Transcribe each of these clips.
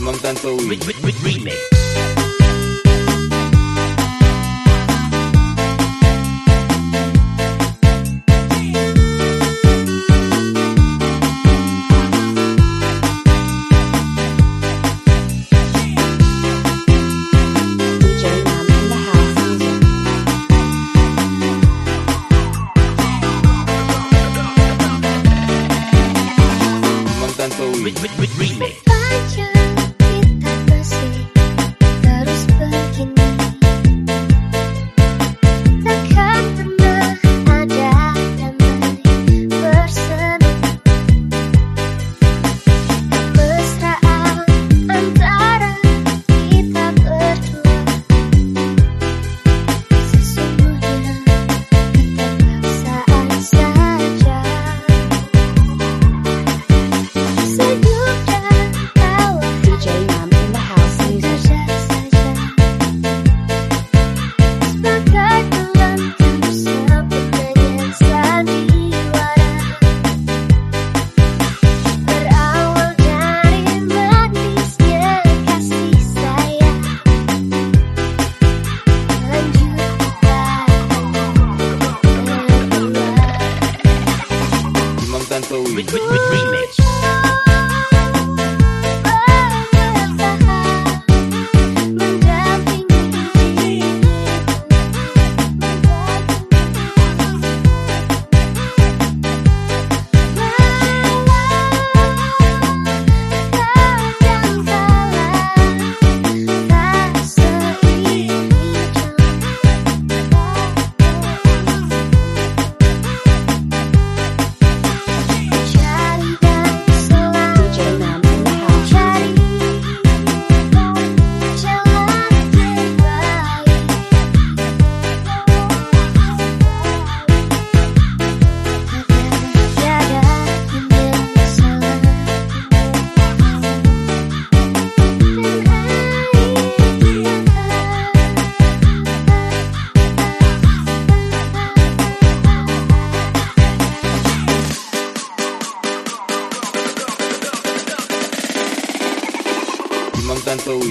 Mam tanto Remix mam tanto huir.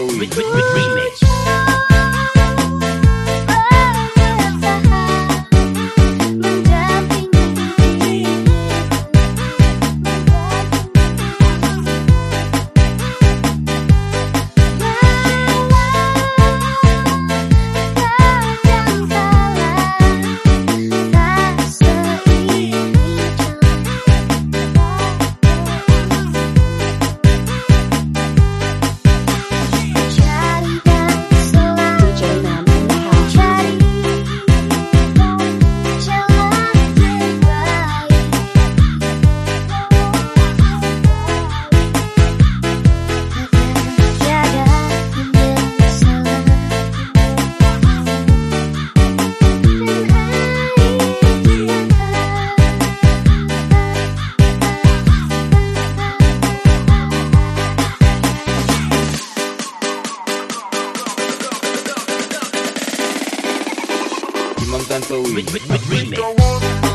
Remix. Mambo tanto weed.